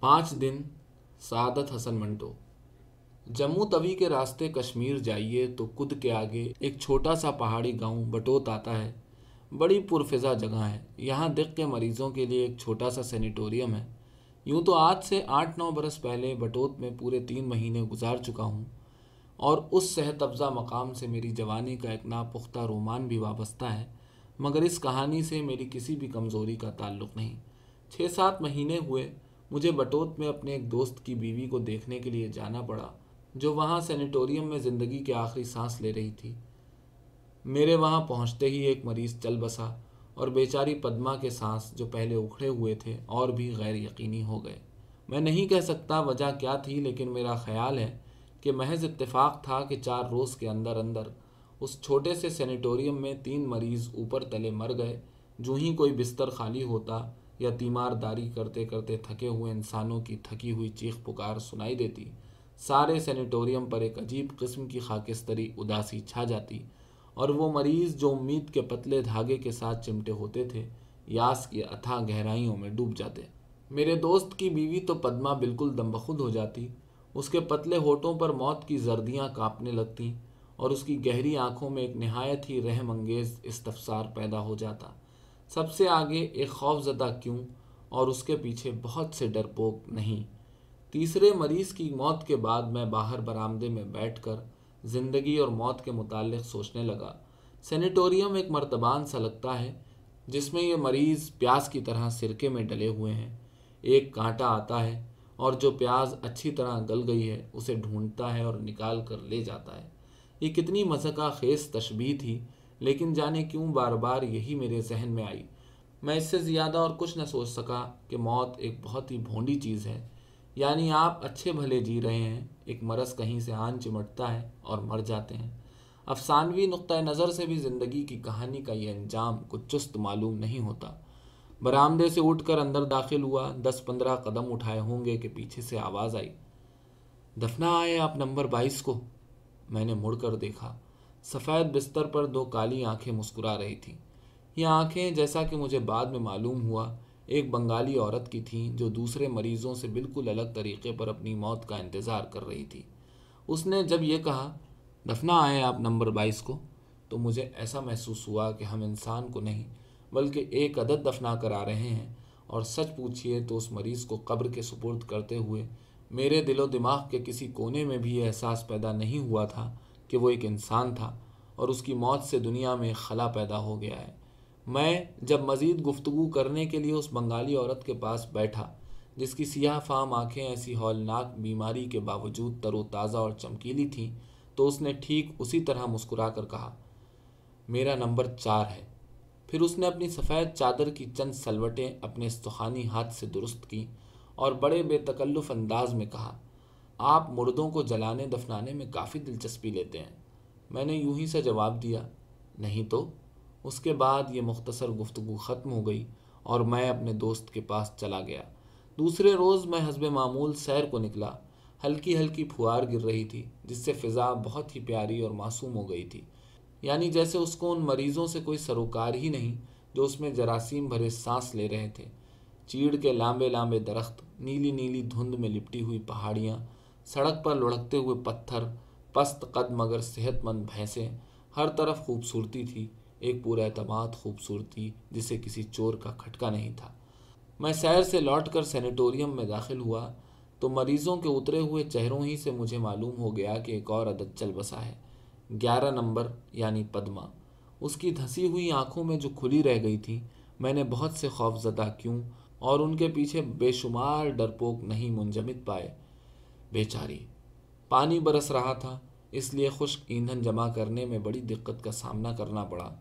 پانچ دن سعادت حسن منٹو۔ جموں توی کے راستے کشمیر جائیے تو کد کے آگے ایک چھوٹا سا پہاڑی گاؤں بٹوت آتا ہے۔ بڑی پرفضا جگہ ہے۔ یہاں دق کے مریضوں کے لیے ایک چھوٹا سا سینیٹوریم ہے۔ یوں تو آج سے آٹھ نو برس پہلے بٹوت میں پورے تین مہینے گزار چکا ہوں۔ اور اس صحت افزا مقام سے میری جوانی کا ایک ناپختہ رومان بھی وابستہ ہے۔ مگر اس کہانی سے میری کسی بھی کمزوری کا تعلق نہیں۔ چھ سات مہینے ہوئے۔ مجھے بٹوت میں اپنے ایک دوست کی بیوی کو دیکھنے کے لیے جانا پڑا، جو وہاں سینیٹوریم میں زندگی کے آخری سانس لے رہی تھی۔ میرے وہاں پہنچتے ہی ایک مریض چل بسا اور بیچاری پدما کے سانس جو پہلے اکھڑے ہوئے تھے اور بھی غیر یقینی ہو گئے۔ میں نہیں کہہ سکتا وجہ کیا تھی، لیکن میرا خیال ہے کہ محض اتفاق تھا کہ چار روز کے اندر اندر اس چھوٹے سے سینیٹوریم میں تین مریض اوپر تلے مر گئے۔ جو ہی کوئی بستر خالی ہوتا یا تیمار داری کرتے کرتے تھکے ہوئے انسانوں کی تھکی ہوئی چیخ پکار سنائی دیتی۔ سارے سینیٹوریم پر ایک عجیب قسم کی خاکستری اداسی چھا جاتی اور وہ مریض جو امید کے پتلے دھاگے کے ساتھ چمٹے ہوتے تھے، یاس کی اتھا گہرائیوں میں ڈوب جاتے۔ میرے دوست کی بیوی تو پدما بالکل دم بخود ہو جاتی۔ اس کے پتلے ہوٹوں پر موت کی زردیاں کانپنے لگتیں اور اس کی گہری آنکھوں میں ایک نہایت ہی رحم انگیز استفسار پیدا ہو جاتا۔ سب سے آگے ایک خوف زدہ کیوں اور اس کے پیچھے بہت سے ڈرپوک نہیں۔ تیسرے مریض کی موت کے بعد میں باہر برآمدے میں بیٹھ کر زندگی اور موت کے متعلق سوچنے لگا۔ سینیٹوریم ایک مرتبان سا لگتا ہے جس میں یہ مریض پیاز کی طرح سرکے میں ڈلے ہوئے ہیں۔ ایک کانٹا آتا ہے اور جو پیاز اچھی طرح گل گئی ہے، اسے ڈھونڈتا ہے اور نکال کر لے جاتا ہے۔ یہ کتنی مذہقہ خیز تشبیح تھی۔ لیکن جانے کیوں بار بار یہی میرے ذہن میں آئی۔ میں اس سے زیادہ اور کچھ نہ سوچ سکا کہ موت ایک بہت ہی بھونڈی چیز ہے۔ یعنی آپ اچھے بھلے جی رہے ہیں، ایک مرض کہیں سے آن چمٹتا ہے اور مر جاتے ہیں۔ افسانوی نقطۂ نظر سے بھی زندگی کی کہانی کا یہ انجام کچھ چست معلوم نہیں ہوتا۔ برآمدے سے اٹھ کر اندر داخل ہوا، دس پندرہ قدم اٹھائے ہوں گے کہ پیچھے سے آواز آئی۔ دفنا آئے آپ نمبر بائیس کو۔ میں نے مڑ کر دیکھا۔ سفید بستر پر دو کالی آنکھیں مسکرا رہی تھیں۔ یہ آنکھیں جیسا کہ مجھے بعد میں معلوم ہوا، ایک بنگالی عورت کی تھیں جو دوسرے مریضوں سے بالکل الگ طریقے پر اپنی موت کا انتظار کر رہی تھی۔ اس نے جب یہ کہا دفنا آئے آپ نمبر بائیس کو تو مجھے ایسا محسوس ہوا کہ ہم انسان کو نہیں، بلکہ ایک عدد دفنا کر آ رہے ہیں۔ اور سچ پوچھئے تو اس مریض کو قبر کے سپرد کرتے ہوئے میرے دل و دماغ کے کسی کونے میں بھی یہ احساس پیدا نہیں ہوا تھا کہ وہ ایک انسان تھا اور اس کی موت سے دنیا میں خلا پیدا ہو گیا ہے۔ میں جب مزید گفتگو کرنے کے لیے اس بنگالی عورت کے پاس بیٹھا، جس کی سیاہ فام آنکھیں ایسی ہولناک بیماری کے باوجود تر و تازہ اور چمکیلی تھیں، تو اس نے ٹھیک اسی طرح مسکرا کر کہا، میرا نمبر چار ہے۔ پھر اس نے اپنی سفید چادر کی چند سلوٹیں اپنے استخانی ہاتھ سے درست کی اور بڑے بے تکلف انداز میں کہا آپ مردوں کو جلانے دفنانے میں کافی دلچسپی لیتے ہیں۔ میں نے یوں ہی سے جواب دیا، نہیں تو؟ اس کے بعد یہ مختصر گفتگو ختم ہو گئی اور میں اپنے دوست کے پاس چلا گیا۔ دوسرے روز میں حسب معمول سیر کو نکلا۔ ہلکی ہلکی پھوار گر رہی تھی، جس سے فضا بہت ہی پیاری اور معصوم ہو گئی تھی۔ یعنی جیسے اس کو ان مریضوں سے کوئی سروکار ہی نہیں جو اس میں جراثیم بھرے سانس لے رہے تھے۔ چیڑ کے لامبے لامبے درخت، نیلی نیلی دھند میں لپٹی ہوئی پہاڑیاں سڑک پر لڑکتے ہوئے پتھر، پست قد مگر صحت مند بھینسیں ہر طرف خوبصورتی تھی۔ ایک پورا اعتماد خوبصورتی جسے کسی چور کا کھٹکا نہیں تھا۔ میں سیر سے لوٹ کر سینیٹوریم میں داخل ہوا تو مریضوں کے اترے ہوئے چہروں ہی سے مجھے معلوم ہو گیا کہ ایک اور عدد چل بسا ہے۔ گیارہ نمبر یعنی پدما۔ اس کی دھسی ہوئی آنکھوں میں جو کھلی رہ گئی تھی، میں نے بہت سے خوف زدہ کیوں اور ان کے پیچھے بے شمار ڈرپوک نہیں منجمد پائے۔ بیچاری۔ پانی برس رہا تھا، اس لیے خشک ایندھن جمع کرنے میں بڑی دقت کا سامنا کرنا پڑا۔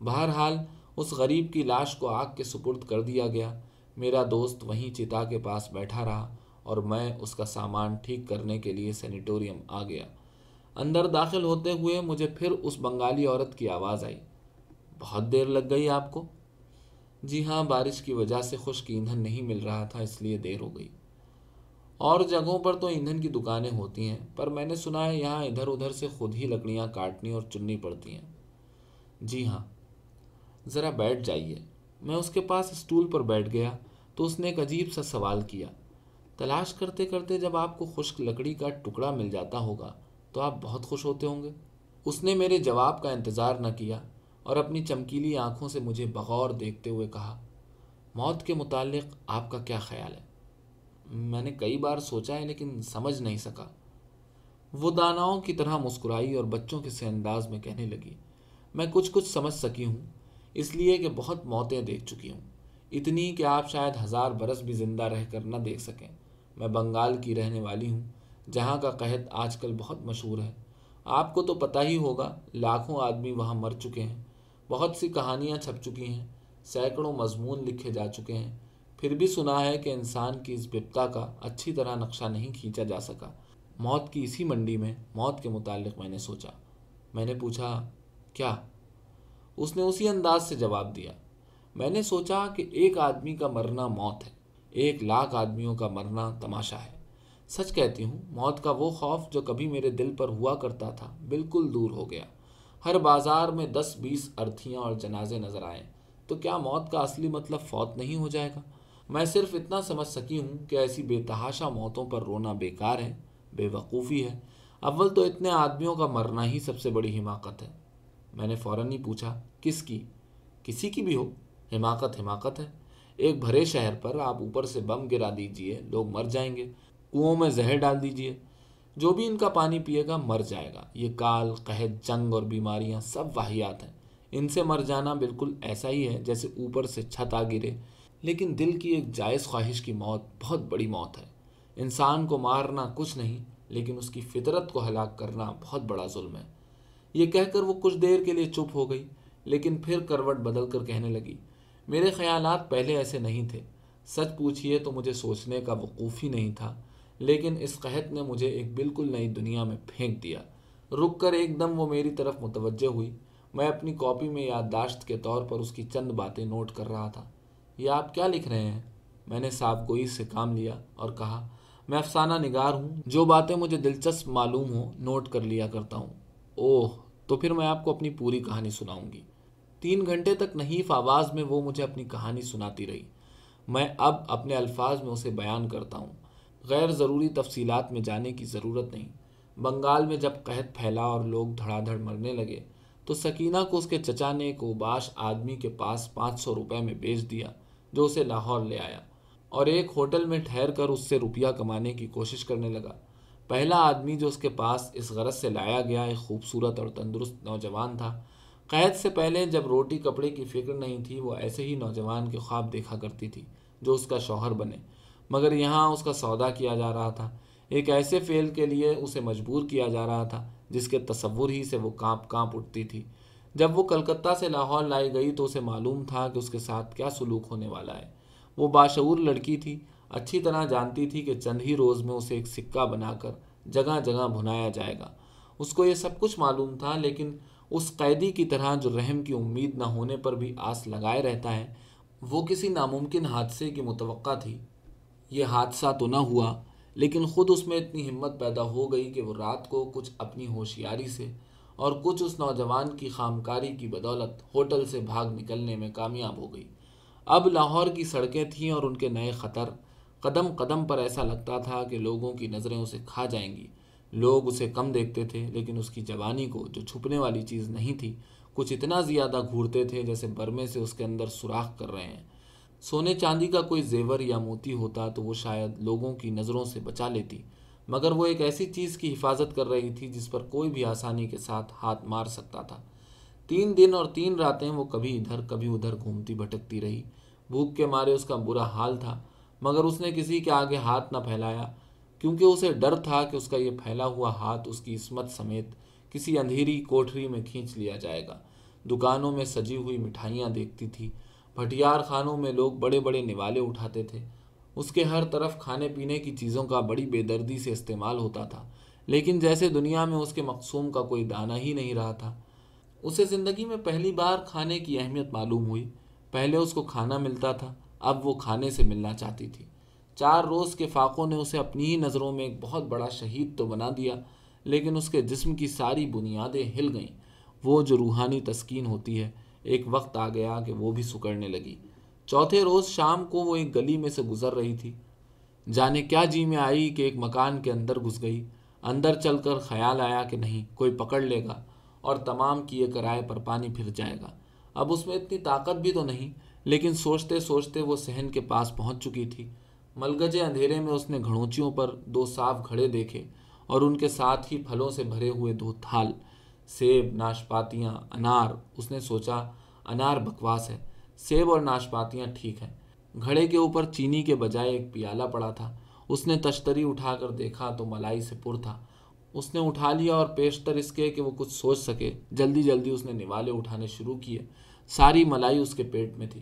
بہرحال، اس غریب کی لاش کو آگ کے سپرد کر دیا گیا۔ میرا دوست وہیں چتا کے پاس بیٹھا رہا اور میں اس کا سامان ٹھیک کرنے کے لیے سینیٹوریم آ گیا۔ اندر داخل ہوتے ہوئے مجھے پھر اس بنگالی عورت کی آواز آئی۔ بہت دیر لگ گئی آپ کو؟ جی ہاں بارش کی وجہ سے خشک ایندھن نہیں مل رہا تھا، اس لیے دیر ہو گئی۔ اور جگہوں پر تو ایندھن کی دکانیں ہوتی ہیں، پر میں نے سنا ہے یہاں ادھر ادھر سے خود ہی لکڑیاں کاٹنی اور چننی پڑتی ہیں۔ جی ہاں۔ ذرا بیٹھ جائیے۔ میں اس کے پاس اسٹول پر بیٹھ گیا تو اس نے ایک عجیب سا سوال کیا۔ تلاش کرتے کرتے جب آپ کو خشک لکڑی کا ٹکڑا مل جاتا ہوگا تو آپ بہت خوش ہوتے ہوں گے۔ اس نے میرے جواب کا انتظار نہ کیا اور اپنی چمکیلی آنکھوں سے مجھے بغور دیکھتے ہوئے کہا، موت کے متعلق آپ کا کیا خیال ہے؟ میں نے کئی بار سوچا ہے لیکن سمجھ نہیں سکا۔ وہ داناؤں کی طرح مسکرائی اور بچوں کے سے انداز میں کہنے لگی، میں کچھ کچھ سمجھ سکی ہوں، اس لیے کہ بہت موتیں دیکھ چکی ہوں۔ اتنی کہ آپ شاید ہزار برس بھی زندہ رہ کر نہ دیکھ سکیں۔ میں بنگال کی رہنے والی ہوں، جہاں کا قحط آج کل بہت مشہور ہے۔ آپ کو تو پتہ ہی ہوگا، لاکھوں آدمی وہاں مر چکے ہیں۔ بہت سی کہانیاں چھپ چکی ہیں، سینکڑوں مضمون لکھے جا چکے ہیں۔ پھر بھی سنا ہے کہ انسان کی اس بپتا کا اچھی طرح نقشہ نہیں کھینچا جا سکا۔ موت کی اسی منڈی میں، موت کے متعلق میں نے سوچا۔ میں نے پوچھا، کیا؟ اس نے اسی انداز سے جواب دیا۔ میں نے سوچا کہ ایک آدمی کا مرنا موت ہے۔ ایک لاکھ آدمیوں کا مرنا تماشا ہے۔ سچ کہتی ہوں، موت کا وہ خوف جو کبھی میرے دل پر ہوا کرتا تھا، بالکل دور ہو گیا۔ ہر بازار میں دس بیس ارتھیاں اور جنازے نظر آئے۔ تو کیا موت کا اصلی مطلب فوت نہیں ہو جائے گا؟ میں صرف اتنا سمجھ سکی ہوں کہ ایسی بے تحاشا موتوں پر رونا بیکار ہے، بے وقوفی ہے۔ اول تو اتنے آدمیوں کا مرنا ہی سب سے بڑی حماقت ہے۔ میں نے فوراً ہی پوچھا، کس کی؟ کسی کی بھی ہو۔ حماقت حماقت ہے۔ ایک بھرے شہر پر آپ اوپر سے بم گرا دیجیے، لوگ مر جائیں گے۔ کنوؤں میں زہر ڈال دیجیے۔ جو بھی ان کا پانی پیے گا، مر جائے گا۔ یہ کال، قحط، جنگ اور بیماریاں سب واحیات ہیں۔ ان سے مر جانا بالکل ایسا ہی ہے جیسے اوپر سے چھت آ گرے۔ لیکن دل کی ایک جائز خواہش کی موت بہت بڑی موت ہے۔ انسان کو مارنا کچھ نہیں، لیکن اس کی فطرت کو ہلاک کرنا بہت بڑا ظلم ہے۔ یہ کہہ کر وہ کچھ دیر کے لیے چپ ہو گئی، لیکن پھر کروٹ بدل کر کہنے لگی، میرے خیالات پہلے ایسے نہیں تھے۔ سچ پوچھئے تو مجھے سوچنے کا وقوف ہی نہیں تھا، لیکن اس قحط نے مجھے ایک بالکل نئی دنیا میں پھینک دیا۔ رک کر ایک دم وہ میری طرف متوجہ ہوئی۔ میں اپنی کاپی میں یادداشت کے طور پر اس کی چند باتیں نوٹ کر رہا تھا۔ یہ آپ کیا لکھ رہے ہیں؟ میں نے صاف گوئی سے کام لیا اور کہا، میں افسانہ نگار ہوں، جو باتیں مجھے دلچسپ معلوم ہوں، نوٹ کر لیا کرتا ہوں۔ اوہ، تو پھر میں آپ کو اپنی پوری کہانی سناؤں گی۔ تین گھنٹے تک نحیف آواز میں وہ مجھے اپنی کہانی سناتی رہی۔ میں اب اپنے الفاظ میں اسے بیان کرتا ہوں۔ غیر ضروری تفصیلات میں جانے کی ضرورت نہیں۔ بنگال میں جب قحط پھیلا اور لوگ دھڑا دھڑ مرنے لگے، تو سکینہ کو اس کے چچا نے ایک اوباش آدمی کے پاس پانچ سو روپے میں بیچ دیا۔ جو اسے لاہور لے آیا اور ایک ہوٹل میں ٹھہر کر اس سے روپیہ کمانے کی کوشش کرنے لگا۔ پہلا آدمی جو اس کے پاس اس غرض سے لایا گیا، ایک خوبصورت اور تندرست نوجوان تھا۔ قید سے پہلے جب روٹی کپڑے کی فکر نہیں تھی، وہ ایسے ہی نوجوان کے خواب دیکھا کرتی تھی جو اس کا شوہر بنے۔ مگر یہاں اس کا سودا کیا جا رہا تھا۔ ایک ایسے فیل کے لیے اسے مجبور کیا جا رہا تھا جس کے تصور ہی سے وہ کانپ کانپ اٹھتی تھی۔ جب وہ کلکتہ سے لاہور لائی گئی تو اسے معلوم تھا کہ اس کے ساتھ کیا سلوک ہونے والا ہے۔ وہ باشعور لڑکی تھی، اچھی طرح جانتی تھی کہ چند ہی روز میں اسے ایک سکہ بنا کر جگہ جگہ بھنایا جائے گا۔ اس کو یہ سب کچھ معلوم تھا، لیکن اس قیدی کی طرح جو رحم کی امید نہ ہونے پر بھی آس لگائے رہتا ہے، وہ کسی ناممکن حادثے کی متوقع تھی۔ یہ حادثہ تو نہ ہوا، لیکن خود اس میں اتنی ہمت پیدا ہو گئی کہ وہ رات کو کچھ اپنی ہوشیاری سے اور کچھ اس نوجوان کی خامکاری کی بدولت ہوٹل سے بھاگ نکلنے میں کامیاب ہو گئی۔ اب لاہور کی سڑکیں تھیں اور ان کے نئے خطر۔ قدم قدم پر ایسا لگتا تھا کہ لوگوں کی نظریں اسے کھا جائیں گی۔ لوگ اسے کم دیکھتے تھے، لیکن اس کی جوانی کو جو چھپنے والی چیز نہیں تھی، کچھ اتنا زیادہ گھورتے تھے جیسے برمے سے اس کے اندر سوراخ کر رہے ہیں۔ سونے چاندی کا کوئی زیور یا موتی ہوتا تو وہ شاید لوگوں کی نظروں سے بچا لیتی۔ مگر وہ ایک ایسی چیز کی حفاظت کر رہی تھی جس پر کوئی بھی آسانی کے ساتھ ہاتھ مار سکتا تھا۔ تین دن اور تین راتیں وہ کبھی ادھر کبھی ادھر گھومتی بھٹکتی رہی۔ بھوک کے مارے اس کا برا حال تھا، مگر اس نے کسی کے آگے ہاتھ نہ پھیلایا، کیونکہ اسے ڈر تھا کہ اس کا یہ پھیلا ہوا ہاتھ اس کی عصمت سمیت کسی اندھیری کوٹری میں کھینچ لیا جائے گا۔ دکانوں میں سجی ہوئی مٹھائیاں دیکھتی تھی۔ بھٹیار خانوں میں لوگ بڑے بڑے نوالے اٹھاتے تھے۔ اس کے ہر طرف کھانے پینے کی چیزوں کا بڑی بے دردی سے استعمال ہوتا تھا، لیکن جیسے دنیا میں اس کے مقصوم کا کوئی دانہ ہی نہیں رہا تھا۔ اسے زندگی میں پہلی بار کھانے کی اہمیت معلوم ہوئی۔ پہلے اس کو کھانا ملتا تھا، اب وہ کھانے سے ملنا چاہتی تھی۔ چار روز کے فاقوں نے اسے اپنی ہی نظروں میں ایک بہت بڑا شہید تو بنا دیا، لیکن اس کے جسم کی ساری بنیادیں ہل گئیں۔ وہ جو روحانی تسکین ہوتی ہے، ایک وقت آ گیا کہ وہ بھی سکڑنے لگی۔ چوتھے روز شام کو وہ ایک گلی میں سے گزر رہی تھی۔ جانے کیا جی میں آئی کہ ایک مکان کے اندر گھس گئی۔ اندر چل کر خیال آیا کہ نہیں، کوئی پکڑ لے گا اور تمام کیے کرائے پر پانی پھر جائے گا۔ اب اس میں اتنی طاقت بھی تو نہیں، لیکن سوچتے سوچتے وہ صحن کے پاس پہنچ چکی تھی۔ ملگجے اندھیرے میں اس نے گھڑوچیوں پر دو صاف گھڑے دیکھے اور ان کے ساتھ ہی پھلوں سے بھرے ہوئے دو تھال، سیب، ناشپاتیاں، انار۔ اس نے سوچا، انار بکواس ہے۔ سیب اور ناشپاتیاں ٹھیک ہیں۔ گھڑے کے اوپر چینی کے بجائے ایک پیالہ پڑا تھا۔ اس نے تشتری اٹھا کر دیکھا تو ملائی سے پر تھا۔ اس نے اٹھا لیا اور پیشتر اس کے کہ وہ کچھ سوچ سکے۔ جلدی جلدی اس نے نوالے اٹھانے شروع کیے۔ ساری ملائی اس کے پیٹ میں تھی۔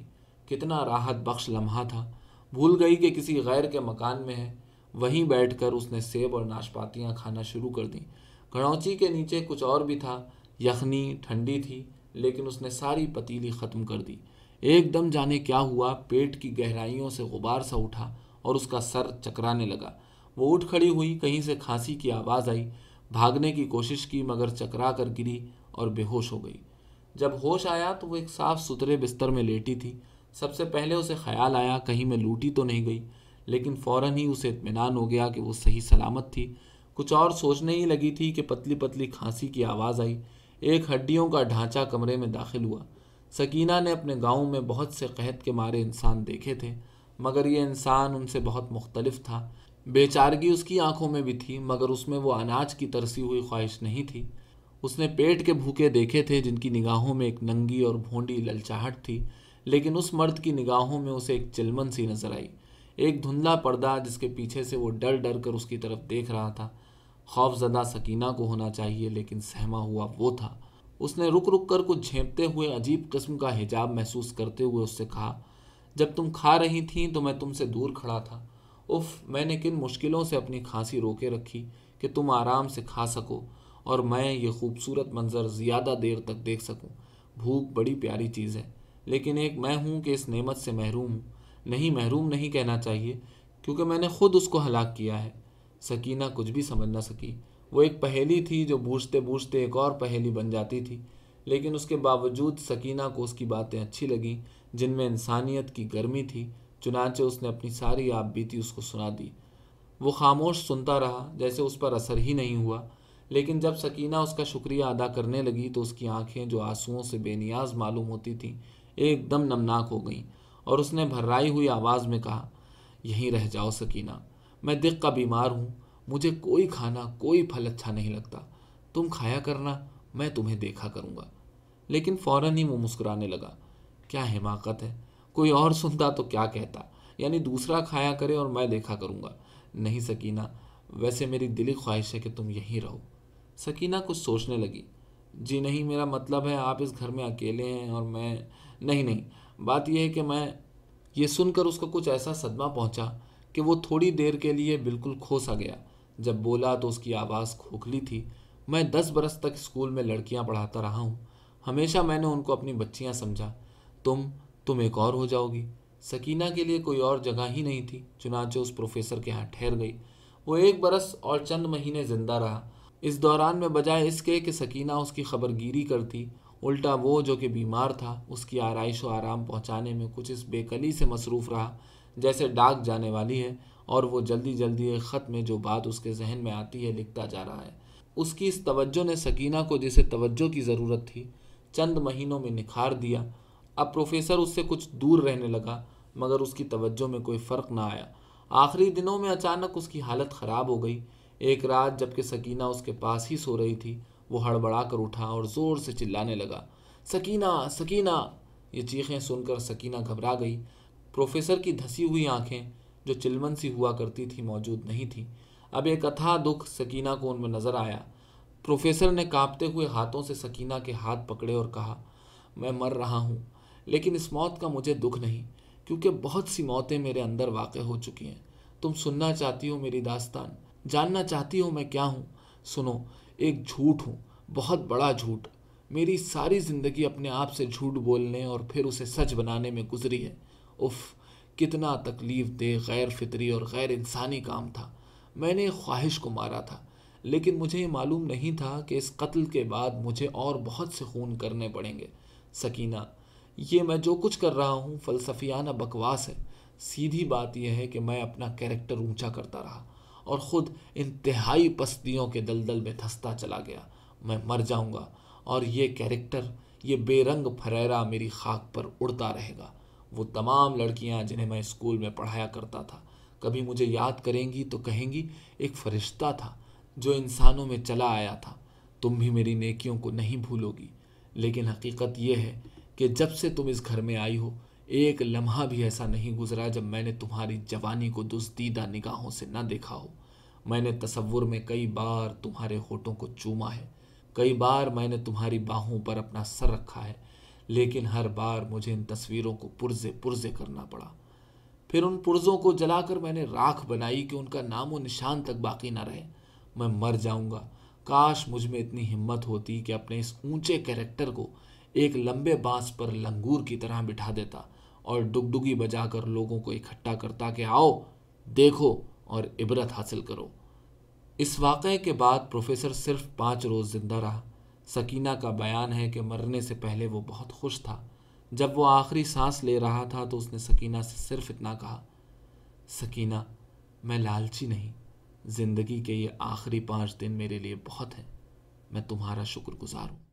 کتنا راحت بخش لمحہ تھا۔ بھول گئی کہ کسی غیر کے مکان میں ہے۔ وہیں بیٹھ کر اس نے سیب اور ناشپاتیاں کھانا شروع کر دیں۔ گھڑونچی کے نیچے کچھ اور بھی تھا۔ یخنی ٹھنڈی تھی، لیکن اس نے ساری پتیلی ختم کر دی۔ ایک دم جانے کیا ہوا، پیٹ کی گہرائیوں سے غبار سا اٹھا اور اس کا سر چکرانے لگا۔ وہ اٹھ کھڑی ہوئی، کہیں سے کھانسی کی آواز آئی۔ بھاگنے کی کوشش کی، مگر چکرا کر گری اور بے ہوش ہو گئی۔ جب ہوش آیا تو وہ ایک صاف ستھرے بستر میں لیٹی تھی۔ سب سے پہلے اسے خیال آیا، کہیں میں لوٹی تو نہیں گئی، لیکن فوراً ہی اسے اطمینان ہو گیا کہ وہ صحیح سلامت تھی۔ کچھ اور سوچنے ہی لگی تھی کہ پتلی پتلی کھانسی کی آواز آئی۔ ایک ہڈیوں کا ڈھانچہ کمرے میں داخل ہوا۔ سکینہ نے اپنے گاؤں میں بہت سے قحط کے مارے انسان دیکھے تھے، مگر یہ انسان ان سے بہت مختلف تھا۔ بے چارگی اس کی آنکھوں میں بھی تھی، مگر اس میں وہ اناج کی ترسی ہوئی خواہش نہیں تھی۔ اس نے پیٹ کے بھوکے دیکھے تھے جن کی نگاہوں میں ایک ننگی اور بھونڈی للچاہٹ تھی، لیکن اس مرد کی نگاہوں میں اسے ایک چلمن سی نظر آئی۔ ایک دھندلا پردہ جس کے پیچھے سے وہ ڈر ڈر کر اس کی طرف دیکھ رہا تھا۔ خوف زدہ سکینہ کو ہونا چاہیے، لیکن سہما ہوا وہ تھا۔ اس نے رک رک کر کچھ جھینپتے ہوئے عجیب قسم کا حجاب محسوس کرتے ہوئے اس سے کہا، جب تم کھا رہی تھیں تو میں تم سے دور کھڑا تھا۔ اف میں نے کن مشکلوں سے اپنی کھانسی روکے رکھی کہ تم آرام سے کھا سکو اور میں یہ خوبصورت منظر زیادہ دیر تک دیکھ سکوں۔ بھوک بڑی پیاری چیز ہے، لیکن ایک میں ہوں کہ اس نعمت سے محروم ہوں۔ نہیں، محروم نہیں کہنا چاہیے، کیونکہ میں نے خود اس کو ہلاک کیا ہے۔ سکینہ کچھ بھی سمجھ نہ سکی۔ وہ ایک پہیلی تھی جو بوجھتے بوجھتے ایک اور پہیلی بن جاتی تھی، لیکن اس کے باوجود سکینہ کو اس کی باتیں اچھی لگیں، جن میں انسانیت کی گرمی تھی، چنانچہ اس نے اپنی ساری آپ بیتی، اس کو سنا دی۔ وہ خاموش سنتا رہا، جیسے اس پر اثر ہی نہیں ہوا۔ لیکن جب سکینہ اس کا شکریہ ادا کرنے لگی تو اس کی آنکھیں جو آنسوؤں سے بے نیاز معلوم ہوتی تھیں، ایک دم نمناک ہو گئیں۔ اور اس نے بھررائی ہوئی آواز میں کہا، یہیں رہ جاؤ سکینہ، میں دق کا بیمار ہوں مجھے کوئی کھانا، کوئی پھل اچھا نہیں لگتا۔ تم کھایا کرنا، میں تمہیں دیکھا کروں گا۔ لیکن فوراً ہی وہ مسکرانے لگا۔ کیا حماقت ہے؟ کوئی اور سنتا تو کیا کہتا؟ یعنی دوسرا کھایا کرے اور میں دیکھا کروں گا۔ نہیں سکینہ، ویسے میری دلی خواہش ہے کہ تم یہیں رہو۔ سکینہ کچھ سوچنے لگی۔ جی نہیں، میرا مطلب ہے آپ اس گھر میں اکیلے ہیں اور میں، نہیں نہیں۔ بات یہ ہے کہ میں یہ سن کر اس کو کچھ ایسا صدمہ پہنچا کہ وہ تھوڑی دیر کے لیے بالکل کھوسا گیا۔ جب بولا تو اس کی آواز کھوکھلی تھی، میں دس برس تک اسکول میں لڑکیاں پڑھاتا رہا ہوں۔ ہمیشہ میں نے ان کو اپنی بچیاں سمجھا۔ تم تم ایک اور ہو جاؤ گی۔ سکینہ کے لیے کوئی اور جگہ ہی نہیں تھی، چنانچہ اس پروفیسر کے ہاں ٹھہر گئی۔ وہ ایک برس اور چند مہینے زندہ رہا۔ اس دوران میں بجائے اس کے کہ سکینہ اس کی خبر گیری کرتی، الٹا وہ جو کہ بیمار تھا، اس کی آرائش و آرام پہنچانے میں کچھ اس بے کلی سے مصروف رہا، جیسے ڈاک جانے والی ہے۔ اور وہ جلدی جلدی ایک خط میں جو بات اس کے ذہن میں آتی ہے لکھتا جا رہا ہے۔ اس کی اس توجہ نے سکینہ کو جسے توجہ کی ضرورت تھی، چند مہینوں میں نکھار دیا۔ اب پروفیسر اس سے کچھ دور رہنے لگا، مگر اس کی توجہ میں کوئی فرق نہ آیا۔ آخری دنوں میں اچانک اس کی حالت خراب ہو گئی۔ ایک رات جبکہ سکینہ اس کے پاس ہی سو رہی تھی، وہ ہڑبڑا کر اٹھا اور زور سے چلانے لگا۔ سکینہ سکینہ! یہ چیخیں سن کر سکینہ گھبرا گئی۔ پروفیسر کی دھسی ہوئی آنکھیں۔ جو چلمن سی ہوا کرتی تھی موجود نہیں تھیں اب ایک اتھا دکھ سکینہ کو ان میں نظر آیا۔ پروفیسر نے کانپتے ہوئے ہاتھوں سے سکینہ کے ہاتھ پکڑے اور کہا، میں مر رہا ہوں، لیکن اس موت کا مجھے دکھ نہیں، کیونکہ بہت سی موتیں میرے اندر واقع ہو چکی ہیں۔ تم سننا چاہتی ہو میری داستان، جاننا چاہتی ہو میں کیا ہوں؟ سنو، ایک جھوٹ ہوں، بہت بڑا جھوٹ۔ میری ساری زندگی اپنے آپ سے جھوٹ بولنے اور پھر اسے سچ بنانے میں گزری ہے۔ اف کتنا تکلیف دہ، غیر فطری اور غیر انسانی کام تھا۔ میں نے خواہش کو مارا تھا، لیکن مجھے یہ معلوم نہیں تھا کہ اس قتل کے بعد مجھے اور بہت سے خون کرنے پڑیں گے۔ سکینہ، یہ میں جو کچھ کر رہا ہوں فلسفیانہ بکواس ہے۔ سیدھی بات یہ ہے کہ میں اپنا کیریکٹر اونچا کرتا رہا اور خود انتہائی پستیوں کے دلدل میں دھستا چلا گیا۔ میں مر جاؤں گا اور یہ کیریکٹر، یہ بے رنگ پھریرا میری خاک پر اڑتا رہے گا۔ وہ تمام لڑکیاں جنہیں میں اسکول میں پڑھایا کرتا تھا۔ کبھی مجھے یاد کریں گی تو کہیں گی، ایک فرشتہ تھا جو انسانوں میں چلا آیا تھا۔ تم بھی میری نیکیوں کو نہیں بھولو گی۔ لیکن حقیقت یہ ہے کہ جب سے تم اس گھر میں آئی ہو، ایک لمحہ بھی ایسا نہیں گزرا جب میں نے تمہاری جوانی کو دزدیدہ نگاہوں سے نہ دیکھا ہو۔ میں نے تصور میں کئی بار تمہارے ہوٹوں کو چوما ہے۔ کئی بار میں نے تمہاری باہوں پر اپنا سر رکھا ہے۔ لیکن ہر بار مجھے ان تصویروں کو پرزے پرزے کرنا پڑا۔ پھر ان پرزوں کو جلا کر میں نے راکھ بنائی کہ ان کا نام و نشان تک باقی نہ رہے۔ میں مر جاؤں گا۔ کاش مجھ میں اتنی ہمت ہوتی کہ اپنے اس اونچے کیریکٹر کو ایک لمبے بانس پر لنگور کی طرح بٹھا دیتا اور ڈگڈگی بجا کر لوگوں کو اکٹھا کرتا کہ آؤ، دیکھو اور عبرت حاصل کرو۔ اس واقعے کے بعد پروفیسر صرف پانچ روز زندہ رہا۔ سکینہ کا بیان ہے کہ مرنے سے پہلے وہ بہت خوش تھا۔ جب وہ آخری سانس لے رہا تھا تو اس نے سکینہ سے صرف اتنا کہا، سکینہ، میں لالچی نہیں، زندگی کے یہ آخری پانچ دن میرے لیے بہت ہیں، میں تمہارا شکر گزار ہوں۔